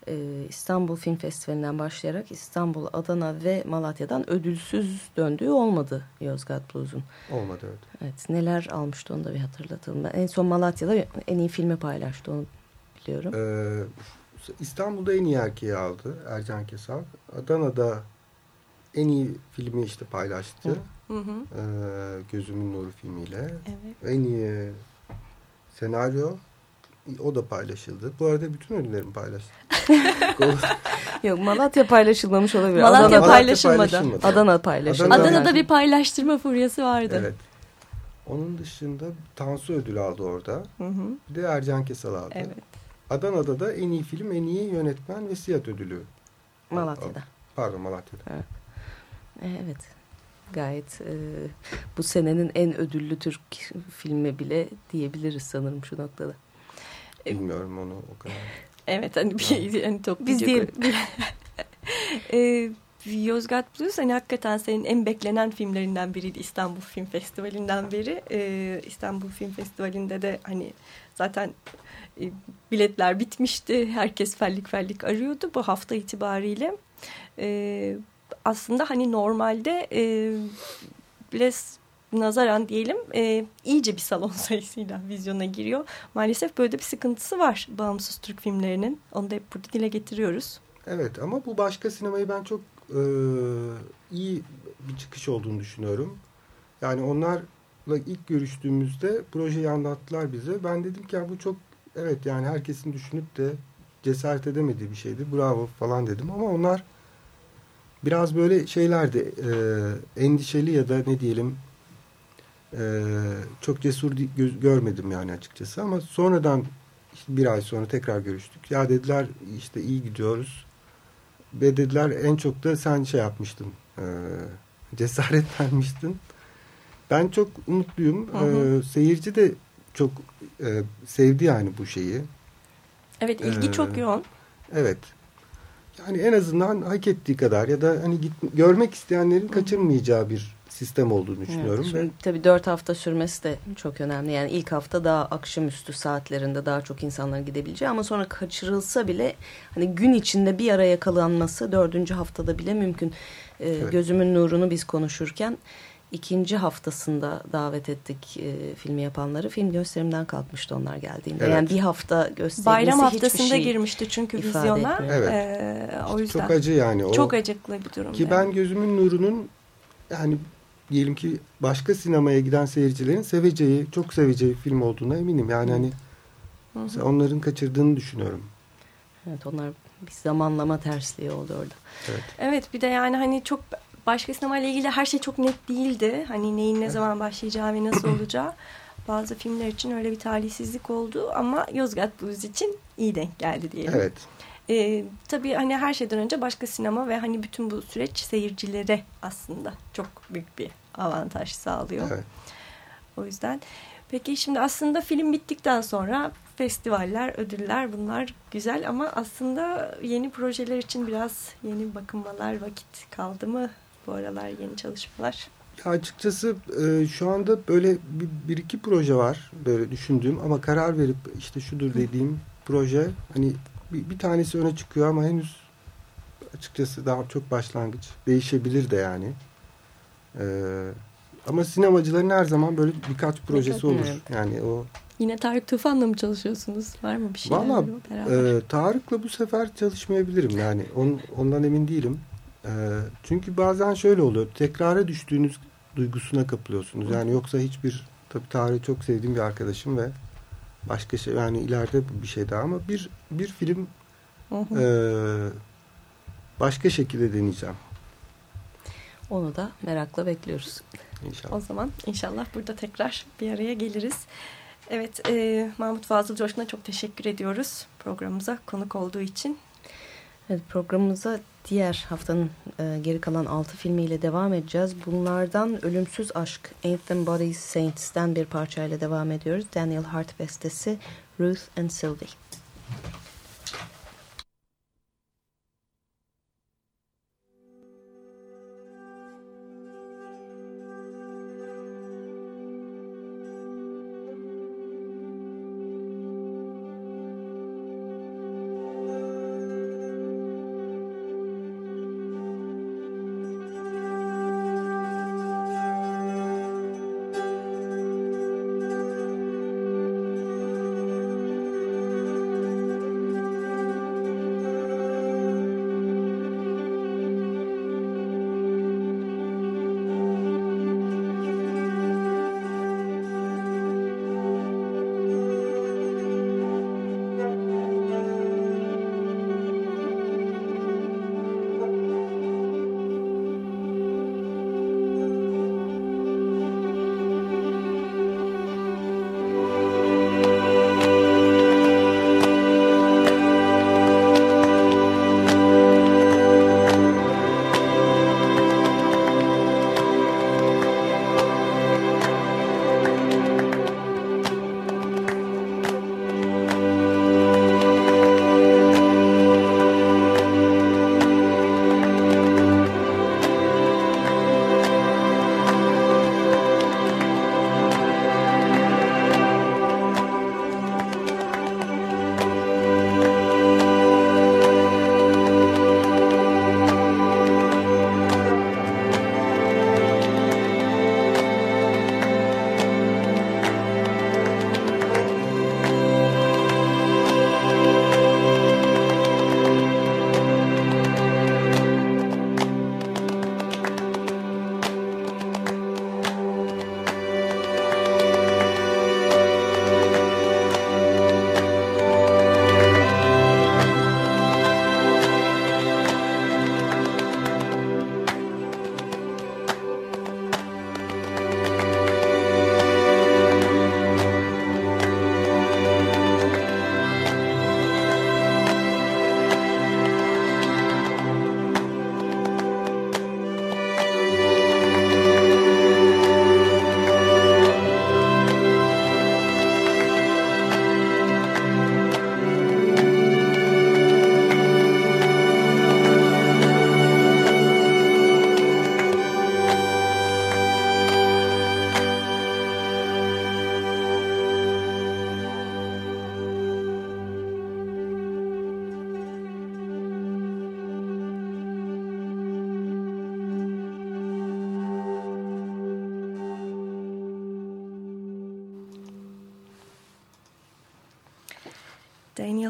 Ee, İstanbul Film Festivali'nden başlayarak İstanbul, Adana ve Malatya'dan ödülsüz döndüğü olmadı Yozgat Blues'un. Olmadı evet. Evet neler almıştı onu da bir hatırlatalım. Ben en son Malatya'da en iyi filmi paylaştı onu biliyorum. Ee, İstanbul'da en iyi erkeği aldı Ercan Kesal. Adana'da en iyi filmi işte paylaştı. Hı. Hı hı. Ee, Gözümün Nuru filmiyle. Evet. En iyi senaryo o da paylaşıldı. Bu arada bütün ödüllerimi paylaştım. *laughs* Yok Malatya paylaşılmamış olabilir. Malatya Adana, paylaşılmadı. paylaşılmadı. Adana paylaşıldı. Adana- Adana'da bir paylaştırma furyası vardı. evet. Onun dışında Tansu ödülü aldı orada. Hı hı. Bir de Ercan Kesal aldı. Evet. Adana'da da en iyi film, en iyi yönetmen ve siyah ödülü. Malatya'da. Pardon Malatya'da. E, Evet. Gayet e, bu senenin en ödüllü Türk filmi bile diyebiliriz sanırım şu noktada. Bilmiyorum onu o kadar. Evet hani bir *laughs* hani toplayacak. Biz diyelim. Ee, *laughs* Yozgat Blues hani hakikaten senin en beklenen filmlerinden biriydi İstanbul Film Festivali'nden beri. Ee, İstanbul Film Festivali'nde de hani zaten e, biletler bitmişti. Herkes fellik fellik arıyordu bu hafta itibariyle. Ee, aslında hani normalde e, biraz nazaran diyelim e, iyice bir salon *laughs* sayısıyla vizyona giriyor. Maalesef böyle bir sıkıntısı var bağımsız Türk filmlerinin. Onu da hep burada dile getiriyoruz. Evet ama bu başka sinemayı ben çok e, iyi bir çıkış olduğunu düşünüyorum. Yani onlarla ilk görüştüğümüzde projeyi anlattılar bize. Ben dedim ki ya bu çok evet yani herkesin düşünüp de cesaret edemediği bir şeydi. Bravo falan dedim ama onlar biraz böyle şeylerdi. E, endişeli ya da ne diyelim e, çok cesur di- gö- görmedim yani açıkçası ama sonradan işte bir ay sonra tekrar görüştük. Ya dediler işte iyi gidiyoruz. Ve dediler en çok da sen şey yapmıştın. E, cesaret vermiştin. Ben çok mutluyum. Hı hı. E, seyirci de çok e, sevdi yani bu şeyi. Evet ilgi Ee, çok yoğun. Evet. Yani en azından hak ettiği kadar ya da hani git, görmek isteyenlerin kaçırmayacağı bir sistem olduğunu düşünüyorum. Evet, ve tabii dört hafta sürmesi de çok önemli. Yani ilk hafta daha akşamüstü saatlerinde daha çok insanların gidebileceği ama sonra kaçırılsa bile hani gün içinde bir araya yakalanması dördüncü haftada bile mümkün. Ee, Evet. Gözümün nurunu biz konuşurken ikinci haftasında davet ettik e, filmi yapanları. Film gösterimden kalkmıştı onlar geldiğinde. Evet. Yani bir hafta gösterilmesi Bayram haftasında şey girmişti çünkü vizyona. Evet. Ee, o yüzden çok acı yani. O, çok acıklı bir durum. Ki yani. ben Gözümün Nuru'nun yani diyelim ki başka sinemaya giden seyircilerin seveceği, çok seveceği film olduğuna eminim. Yani hani Hı hı. mesela onların kaçırdığını düşünüyorum. Evet onlar bir zamanlama tersliği oldu orada. Evet. Evet bir de yani hani çok başka sinemayla ilgili her şey çok net değildi. Hani neyin ne zaman başlayacağı ve nasıl olacağı. *clears throat* Bazı filmler için öyle bir talihsizlik oldu ama Yozgat Blues için iyi denk geldi diyelim. Evet. Ee, tabii hani her şeyden önce başka sinema ve hani bütün bu süreç seyircilere aslında çok büyük bir avantaj sağlıyor. Evet. O yüzden peki şimdi aslında film bittikten sonra festivaller, ödüller bunlar güzel ama aslında yeni projeler için biraz yeni bakınmalar vakit kaldı mı bu aralar yeni çalışmalar? Ya açıkçası e, şu anda böyle bir, bir iki proje var böyle düşündüğüm ama karar verip işte şudur dediğim proje hani bir, bir tanesi öne çıkıyor ama henüz açıkçası daha çok başlangıç değişebilir de yani. E, ama sinemacıların her zaman böyle birkaç projesi olur. evet. Yani o Yine Tarık Tufan'la mı çalışıyorsunuz? Var mı bir şey? Valla e, Tarık'la bu sefer çalışmayabilirim yani on, ondan emin değilim. E, çünkü bazen şöyle oluyor tekrara düştüğünüz duygusuna kapılıyorsunuz. Yani yoksa hiçbir tabii Tarık'ı çok sevdiğim bir arkadaşım ve başka şey yani ileride bir şey daha ama bir bir film Hı hı. e, başka şekilde deneyeceğim. Onu da merakla bekliyoruz. İnşallah. O zaman inşallah burada tekrar bir araya geliriz. Evet, e, Mahmut Fazıl Coşkun'a çok teşekkür ediyoruz programımıza konuk olduğu için. Evet, programımıza diğer haftanın e, geri kalan altı filmiyle devam edeceğiz. Bunlardan Ölümsüz Aşk, Ain't Them Bodies Saints'ten bir parçayla devam ediyoruz. Daniel Hart bestesi Ruth and Sylvie.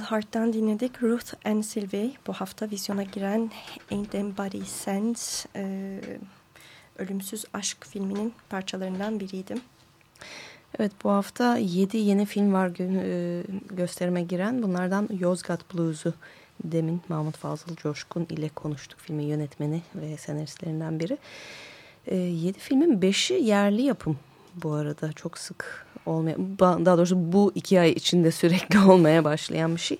Hart'tan dinledik. Ruth and Sylvie bu hafta vizyona giren Ain't Them Body Sense e, Ölümsüz Aşk filminin parçalarından biriydim. Evet bu hafta 7 yeni film var gö e, gösterime giren. Bunlardan Yozgat Blues'u demin Mahmut Fazıl Coşkun ile konuştuk. Filmin yönetmeni ve senaristlerinden biri. E, 7 filmin 5'i yerli yapım bu arada. Çok sık olmaya, daha doğrusu bu iki ay içinde sürekli *laughs* olmaya başlayan bir şey.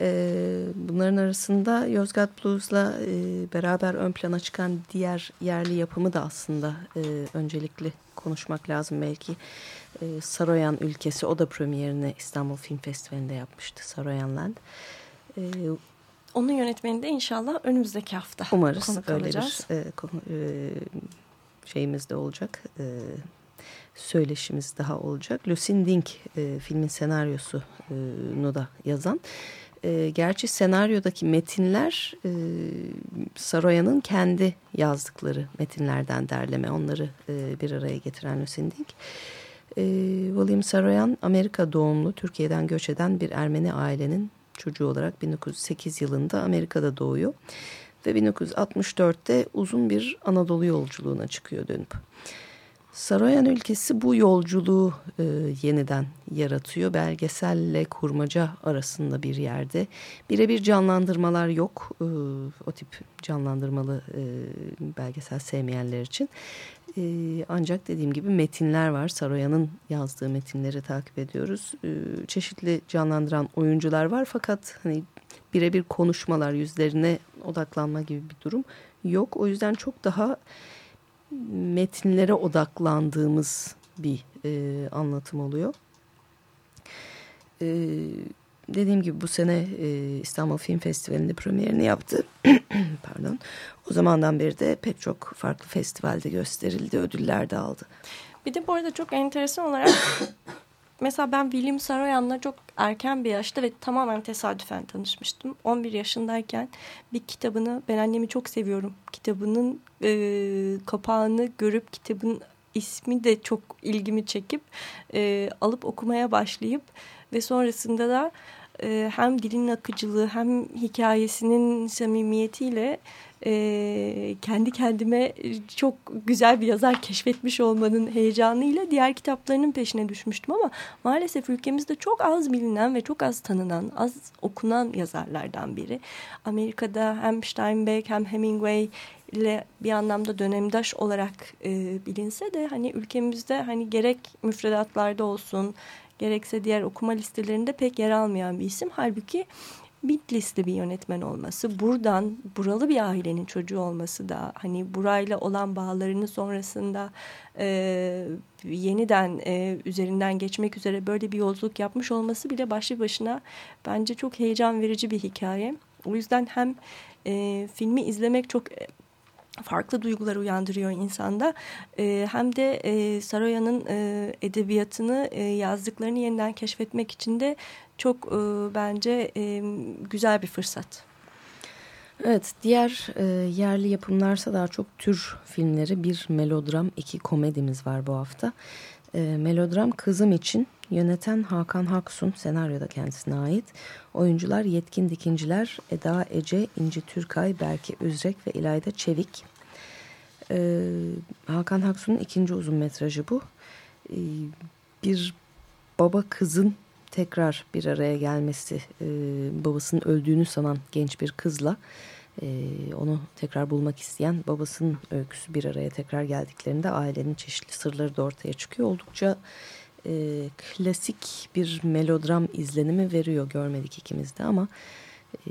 Ee, bunların arasında Yozgat Blues'la e, beraber ön plana çıkan diğer yerli yapımı da aslında e, öncelikli konuşmak lazım belki. E, Saroyan ülkesi o da premierini İstanbul Film Festivali'nde yapmıştı Saroyan Land. Onun yönetmeni de inşallah önümüzdeki hafta Umarız öyle bir e, şeyimiz de olacak. E, söyleşimiz daha olacak. Lucien Dink e, filmin senaryosunu da yazan. E, gerçi senaryodaki metinler e, Saroyan'ın kendi yazdıkları metinlerden derleme. Onları e, bir araya getiren Lucien Dink. E, William Saroyan Amerika doğumlu Türkiye'den göç eden bir Ermeni ailenin çocuğu olarak 1908 yılında Amerika'da doğuyor. Ve 1964'te uzun bir Anadolu yolculuğuna çıkıyor dönüp. Saroyan ülkesi bu yolculuğu e, yeniden yaratıyor. Belgeselle kurmaca arasında bir yerde. Birebir canlandırmalar yok. E, o tip canlandırmalı e, belgesel sevmeyenler için. E, ancak dediğim gibi metinler var. Saroyan'ın yazdığı metinleri takip ediyoruz. E, çeşitli canlandıran oyuncular var fakat hani birebir konuşmalar yüzlerine odaklanma gibi bir durum yok. O yüzden çok daha metinlere odaklandığımız bir e, anlatım oluyor. E, dediğim gibi bu sene e, İstanbul Film Festivali'nde premierini yaptı. *clears throat* Pardon. O zamandan beri de pek çok farklı festivalde gösterildi, ödüller de aldı. Bir de bu arada çok enteresan olarak *coughs* mesela ben William Saroyan'la çok erken bir yaşta ve tamamen tesadüfen tanışmıştım. 11 yaşındayken bir kitabını ben annemi çok seviyorum. Kitabının e, kapağını görüp kitabın ismi de çok ilgimi çekip e, alıp okumaya başlayıp ve sonrasında da e, hem dilin akıcılığı hem hikayesinin samimiyetiyle e, kendi kendime çok güzel bir yazar keşfetmiş olmanın heyecanıyla diğer kitaplarının peşine düşmüştüm ama maalesef ülkemizde çok az bilinen ve çok az tanınan, az okunan yazarlardan biri. Amerika'da hem Steinbeck hem Hemingway ile bir anlamda dönemdaş olarak e, bilinse de hani ülkemizde hani gerek müfredatlarda olsun gerekse diğer okuma listelerinde pek yer almayan bir isim. Halbuki Bitlis'te bir yönetmen olması, buradan buralı bir ailenin çocuğu olması da hani burayla olan bağlarını sonrasında e, yeniden e, üzerinden geçmek üzere böyle bir yolculuk yapmış olması bile başlı başına bence çok heyecan verici bir hikaye. O yüzden hem e, filmi izlemek çok farklı duygular uyandırıyor insanda. E, hem de e, Saroya'nın e, edebiyatını, e, yazdıklarını yeniden keşfetmek için de çok e, bence e, güzel bir fırsat. Evet, diğer e, yerli yapımlarsa daha çok tür filmleri. Bir melodram, iki komedimiz var bu hafta. E, melodram Kızım için yöneten Hakan Haksun, senaryoda kendisine ait. Oyuncular Yetkin Dikinciler, Eda Ece, İnci Türkay, Berke Üzrek ve İlayda Çevik. E, Hakan Haksun'un ikinci uzun metrajı bu. E, bir baba kızın tekrar bir araya gelmesi, e, babasının öldüğünü sanan genç bir kızla e, onu tekrar bulmak isteyen babasının öyküsü bir araya tekrar geldiklerinde ailenin çeşitli sırları da ortaya çıkıyor. Oldukça e, klasik bir melodram izlenimi veriyor görmedik ikimiz de ama e,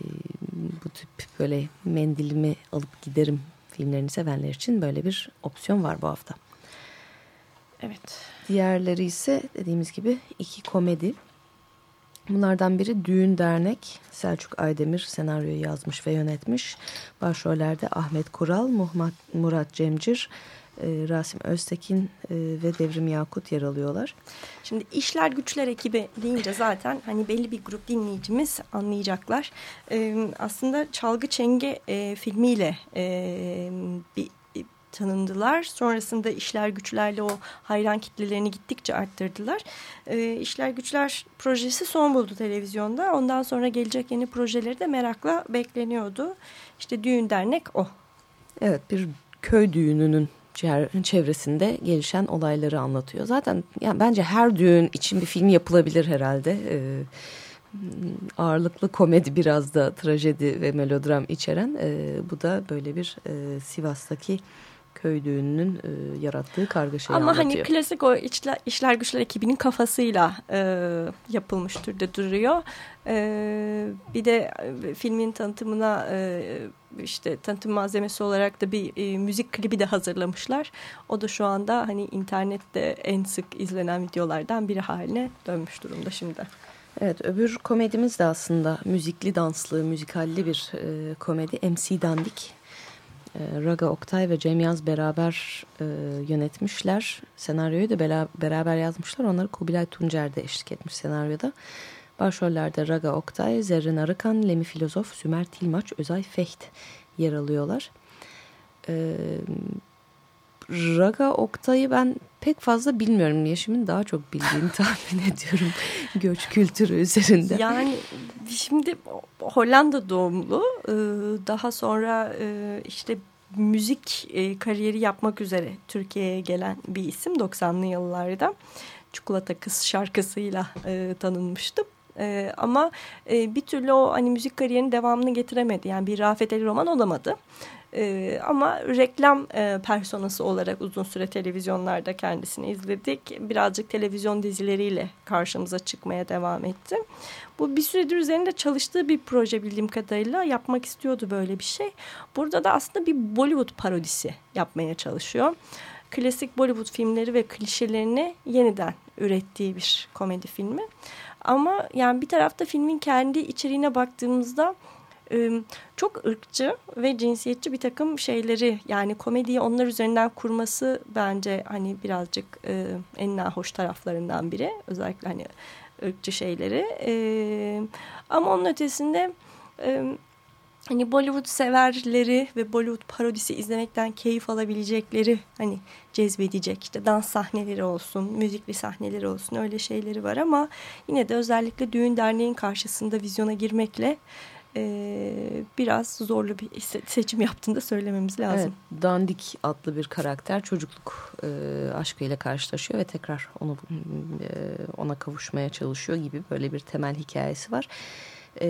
bu tip böyle mendilimi alıp giderim filmlerini sevenler için böyle bir opsiyon var bu hafta. Evet. Diğerleri ise dediğimiz gibi iki komedi. Bunlardan biri Düğün Dernek. Selçuk Aydemir senaryoyu yazmış ve yönetmiş. Başrollerde Ahmet Kural, Murat Cemcir, e, Rasim Öztekin e, ve Devrim Yakut yer alıyorlar. Şimdi işler güçler ekibi deyince zaten hani belli bir grup dinleyicimiz anlayacaklar. E, aslında Çalgı Çenge filmiyle bir tanındılar. Sonrasında işler güçlerle o hayran kitlelerini gittikçe arttırdılar. E, işler güçler projesi son buldu televizyonda. Ondan sonra gelecek yeni projeleri de merakla bekleniyordu. İşte düğün dernek o. Evet bir köy düğününün çevresinde gelişen olayları anlatıyor. Zaten yani bence her düğün için bir film yapılabilir herhalde. Ee, ağırlıklı komedi biraz da trajedi ve melodram içeren. E, bu da böyle bir e, Sivas'taki köy düğününün e, yarattığı kargaşayı Ama anlatıyor. hani klasik o işler, işler güçler ekibinin kafasıyla e, yapılmış türde duruyor. E, bir de e, filmin tanıtımına e, işte tanıtım malzemesi olarak da bir e, müzik klibi de hazırlamışlar. O da şu anda hani internette en sık izlenen videolardan biri haline dönmüş durumda şimdi. Evet öbür komedimiz de aslında müzikli danslı, müzikalli bir e, komedi. MC Dandik e, Raga Oktay ve Cem Yaz beraber e, yönetmişler. Senaryoyu da beraber yazmışlar. Onları Kubilay Tuncer de eşlik etmiş senaryoda. Başrollerde Raga Oktay, Zerrin Arıkan, Lemi Filozof, Sümer Tilmaç, Özay Feht yer alıyorlar. E, Raga Oktay'ı ben pek fazla bilmiyorum. Yeşim'in daha çok bildiğini *laughs* tahmin ediyorum göç kültürü üzerinde. Yani şimdi Hollanda doğumlu. Daha sonra işte müzik e, kariyeri yapmak üzere Türkiye'ye gelen bir isim 90'lı yıllarda. Çikolata Kız şarkısıyla e, tanınmıştı. E, ama e, bir türlü o hani müzik kariyerinin devamını getiremedi. Yani bir Rafet Ali Roman olamadı. E, ama reklam e, personası olarak uzun süre televizyonlarda kendisini izledik. Birazcık televizyon dizileriyle karşımıza çıkmaya devam etti. Bu bir süredir üzerinde çalıştığı bir proje bildiğim kadarıyla yapmak istiyordu böyle bir şey. Burada da aslında bir Bollywood parodisi yapmaya çalışıyor. Klasik Bollywood filmleri ve klişelerini yeniden ürettiği bir komedi filmi. Ama yani bir tarafta filmin kendi içeriğine baktığımızda çok ırkçı ve cinsiyetçi bir takım şeyleri yani komediyi onlar üzerinden kurması bence hani birazcık en nahoş taraflarından biri. Özellikle hani ırkçı şeyleri. Ama onun ötesinde hani Bollywood severleri ve Bollywood parodisi izlemekten keyif alabilecekleri hani cezbedecek işte dans sahneleri olsun, müzikli sahneleri olsun öyle şeyleri var ama yine de özellikle düğün derneğin karşısında vizyona girmekle e, biraz zorlu bir seçim yaptığını da söylememiz lazım. Evet, Dandik adlı bir karakter çocukluk e, aşkıyla karşılaşıyor ve tekrar onu e, ona kavuşmaya çalışıyor gibi böyle bir temel hikayesi var. E,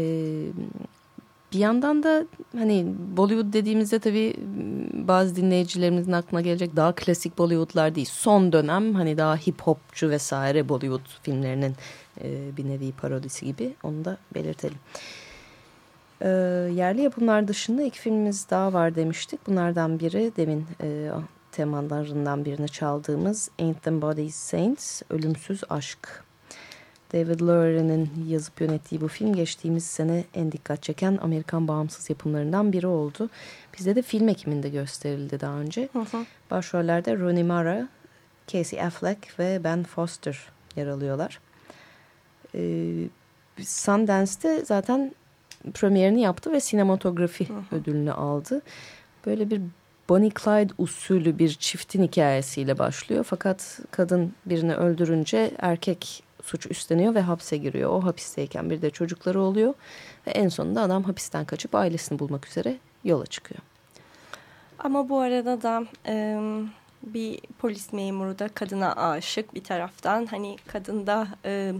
bir yandan da hani Bollywood dediğimizde tabii bazı dinleyicilerimizin aklına gelecek daha klasik Bollywoodlar değil. Son dönem hani daha hip hopçu vesaire Bollywood filmlerinin e, bir nevi parodisi gibi onu da belirtelim. E, yerli yapımlar dışında iki filmimiz daha var demiştik. Bunlardan biri demin e, temalarından birini çaldığımız Ain't Them Bodies Saints, Ölümsüz Aşk. David Lowery'nin yazıp yönettiği bu film geçtiğimiz sene en dikkat çeken Amerikan bağımsız yapımlarından biri oldu. Bizde de film ekiminde gösterildi daha önce. Hı hı. Başrollerde Rooney Mara, Casey Affleck ve Ben Foster yer alıyorlar. Ee, Sundance'de zaten premierini yaptı ve sinematografi hı. ödülünü aldı. Böyle bir Bonnie Clyde usulü bir çiftin hikayesiyle başlıyor. Fakat kadın birini öldürünce erkek suç üstleniyor ve hapse giriyor. O hapisteyken bir de çocukları oluyor ve en sonunda adam hapisten kaçıp ailesini bulmak üzere yola çıkıyor. Ama bu arada da e, bir polis memuru da kadına aşık bir taraftan. Hani kadın da e,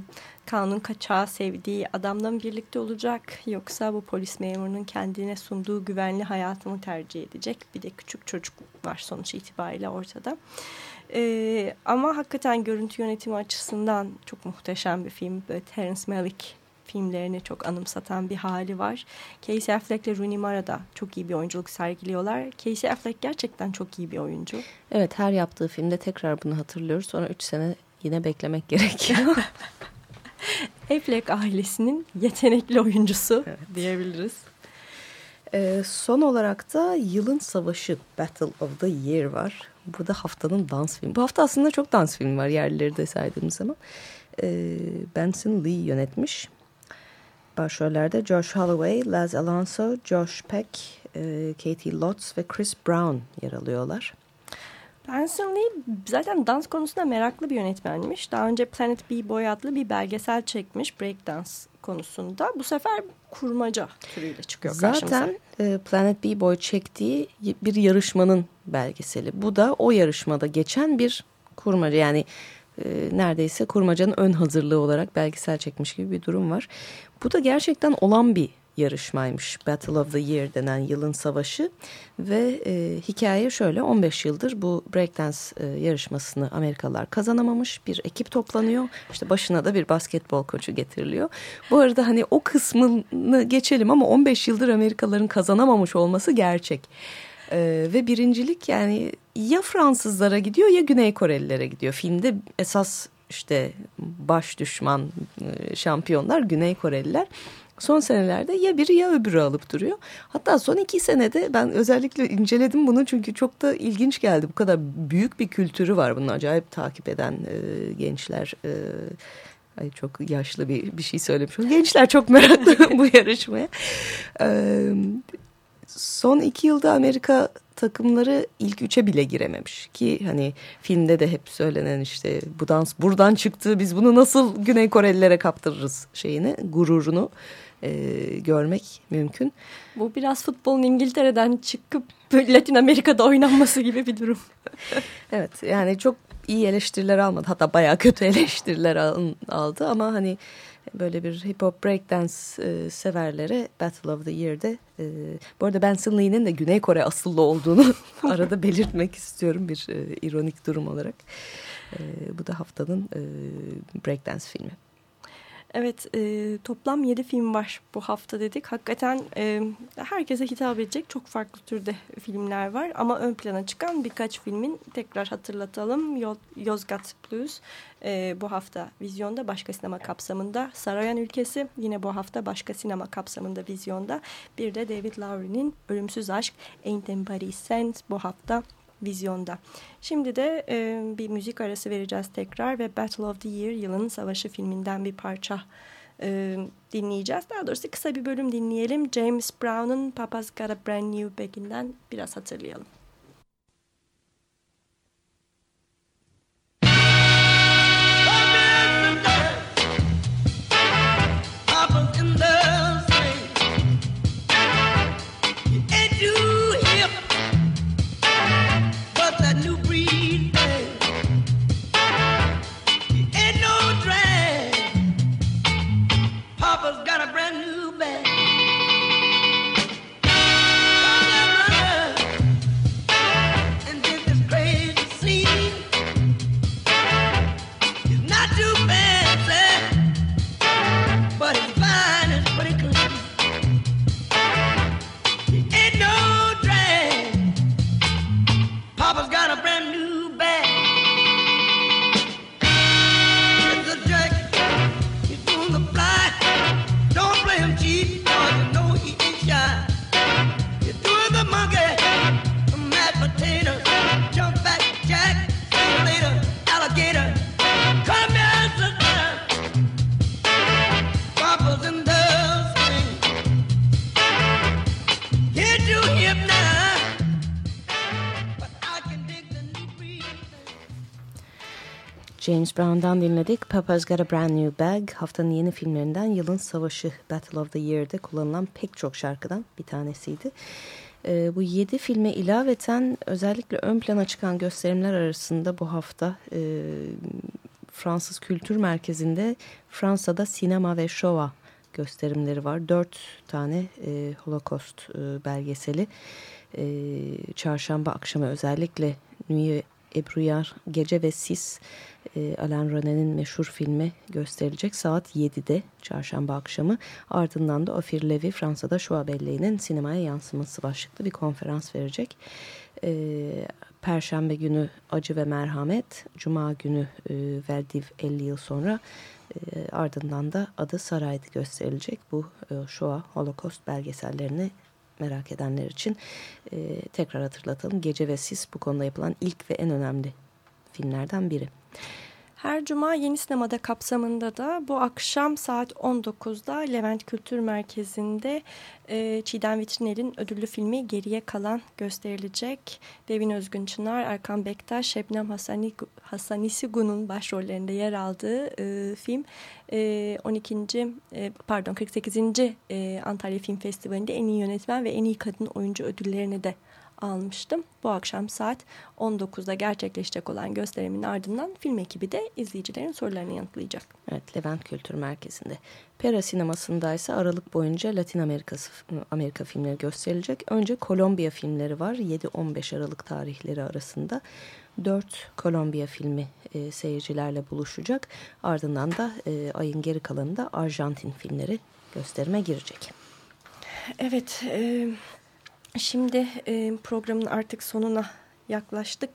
kanun kaçağı sevdiği adamla mı birlikte olacak yoksa bu polis memurunun kendine sunduğu güvenli hayatını tercih edecek. Bir de küçük çocuk var sonuç itibariyle ortada. E, ama hakikaten görüntü yönetimi açısından çok muhteşem bir film. Terence Malick filmlerini çok anımsatan bir hali var. Casey Affleck ile Rooney Mara da çok iyi bir oyunculuk sergiliyorlar. Casey Affleck gerçekten çok iyi bir oyuncu. Evet her yaptığı filmde tekrar bunu hatırlıyoruz. Sonra üç sene yine beklemek *laughs* gerekiyor. *laughs* Affleck ailesinin yetenekli oyuncusu evet. diyebiliriz. Ee, son olarak da Yılın Savaşı Battle of the Year var. Bu da haftanın dans filmi. Bu hafta aslında çok dans filmi var yerlileri de saydığımız zaman. Ee, Benson Lee yönetmiş. Başrollerde Josh Holloway, Laz Alonso, Josh Peck, e, Katie Lotz ve Chris Brown yer alıyorlar. Benson Lee zaten dans konusunda meraklı bir yönetmenmiş. Daha önce Planet B-Boy adlı bir belgesel çekmiş breakdance konusunda. Bu sefer kurmaca türüyle çıkıyor Zaten, karşımıza. Zaten e, Planet B-Boy çektiği bir yarışmanın belgeseli. Bu da o yarışmada geçen bir kurmaca yani e, neredeyse kurmacanın ön hazırlığı olarak belgesel çekmiş gibi bir durum var. Bu da gerçekten olan bir yarışmaymış. Battle of the Year denen yılın savaşı ve e, hikaye şöyle 15 yıldır bu breakdance e, yarışmasını Amerikalılar kazanamamış. Bir ekip toplanıyor. İşte başına da bir basketbol koçu getiriliyor. Bu arada hani o kısmını geçelim ama 15 yıldır Amerikalıların kazanamamış olması gerçek. E, ve birincilik yani ya Fransızlara gidiyor ya Güney Korelilere gidiyor. Filmde esas işte baş düşman e, şampiyonlar Güney Koreliler son senelerde ya biri ya öbürü alıp duruyor. Hatta son iki senede ben özellikle inceledim bunu çünkü çok da ilginç geldi. Bu kadar büyük bir kültürü var bunu acayip takip eden e, gençler. E, çok yaşlı bir, bir şey söylemiş. Gençler çok meraklı *laughs* bu yarışmaya. E, son iki yılda Amerika takımları ilk üçe bile girememiş ki hani filmde de hep söylenen işte bu dans buradan çıktı biz bunu nasıl Güney Korelilere kaptırırız şeyini gururunu e, görmek mümkün. Bu biraz futbolun İngiltere'den çıkıp Latin Amerika'da oynanması gibi bir durum. *laughs* evet yani çok iyi eleştiriler almadı. Hatta bayağı kötü *laughs* eleştiriler aldı ama hani böyle bir hip hop breakdance e, severlere Battle of the Year'de e, bu arada Benson Lee'nin de Güney Kore asıllı olduğunu *laughs* arada belirtmek istiyorum bir e, ironik durum olarak. Bu da haftanın breakdance filmi. Evet e, toplam 7 film var bu hafta dedik. Hakikaten e, herkese hitap edecek çok farklı türde filmler var. Ama ön plana çıkan birkaç filmin tekrar hatırlatalım. Yozgat Blues e, bu hafta vizyonda başka sinema kapsamında. Sarayan Ülkesi yine bu hafta başka sinema kapsamında vizyonda. Bir de David Lowry'nin Ölümsüz Aşk Ain't Nobody Sent bu hafta vizyonda. Şimdi de e, bir müzik arası vereceğiz tekrar ve Battle of the Year yılın savaşı filminden bir parça e, dinleyeceğiz. Daha doğrusu kısa bir bölüm dinleyelim. James Brown'un Papa's Got a Brand New Bag'inden biraz hatırlayalım. James Brown'dan dinledik. Papa's Got a Brand New Bag. Haftanın yeni filmlerinden Yılın Savaşı Battle of the Year'de kullanılan pek çok şarkıdan bir tanesiydi. E, bu yedi filme ilaveten özellikle ön plana çıkan gösterimler arasında bu hafta e, Fransız Kültür Merkezi'nde Fransa'da sinema ve şova gösterimleri var. Dört tane e, Holocaust e, belgeseli e, çarşamba akşamı özellikle Nuit Ebruyar Gece ve Sis e, Alain René'nin meşhur filmi gösterilecek saat 7'de çarşamba akşamı. Ardından da Ofir Levy Fransa'da Shoah belleğinin sinemaya yansıması başlıklı bir konferans verecek. E, Perşembe günü Acı ve Merhamet, Cuma günü e, Verdiv 50 yıl sonra e, ardından da adı Saray'da gösterilecek. Bu e, Shoah, Holocaust belgesellerini merak edenler için e, tekrar hatırlatalım. Gece ve Sis bu konuda yapılan ilk ve en önemli filmlerden biri. Her cuma yeni sinemada kapsamında da bu akşam saat 19'da Levent Kültür Merkezi'nde e, Çiğdem Vitrinel'in ödüllü filmi Geriye Kalan gösterilecek. Devin Özgün Çınar, Erkan Bektaş, Şebnem Hasani, Hasanisigun'un başrollerinde yer aldığı e, film e, 12. E, pardon 48. E, Antalya Film Festivali'nde en iyi yönetmen ve en iyi kadın oyuncu ödüllerini de almıştım. Bu akşam saat 19'da gerçekleşecek olan gösterimin ardından film ekibi de izleyicilerin sorularını yanıtlayacak. Evet Levent Kültür Merkezi'nde. Pera sinemasında ise Aralık boyunca Latin Amerika, Amerika filmleri gösterilecek. Önce Kolombiya filmleri var 7-15 Aralık tarihleri arasında. 4 Kolombiya filmi e, seyircilerle buluşacak. Ardından da e, ayın geri kalanında Arjantin filmleri gösterime girecek. Evet, e, Şimdi e, programın artık sonuna yaklaştık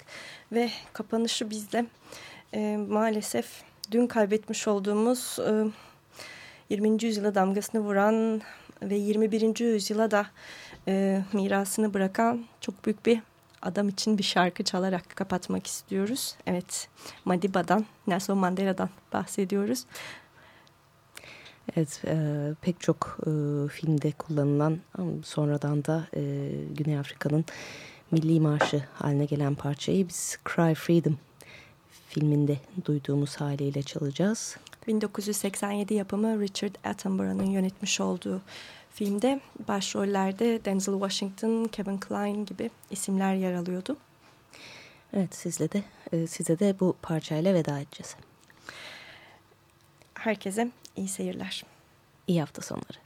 ve kapanışı bizde e, maalesef dün kaybetmiş olduğumuz e, 20. yüzyıla damgasını vuran ve 21. yüzyıla da e, mirasını bırakan çok büyük bir adam için bir şarkı çalarak kapatmak istiyoruz. Evet, Madiba'dan, Nelson Mandela'dan bahsediyoruz. Evet, e, pek çok e, filmde kullanılan sonradan da e, Güney Afrika'nın milli marşı haline gelen parçayı biz Cry Freedom filminde duyduğumuz haliyle çalacağız. 1987 yapımı Richard Attenborough'ın yönetmiş olduğu filmde başrollerde Denzel Washington, Kevin Kline gibi isimler yer alıyordu. Evet sizle de e, size de bu parçayla veda edeceğiz. Herkese iyi seyirler. İyi hafta sonları.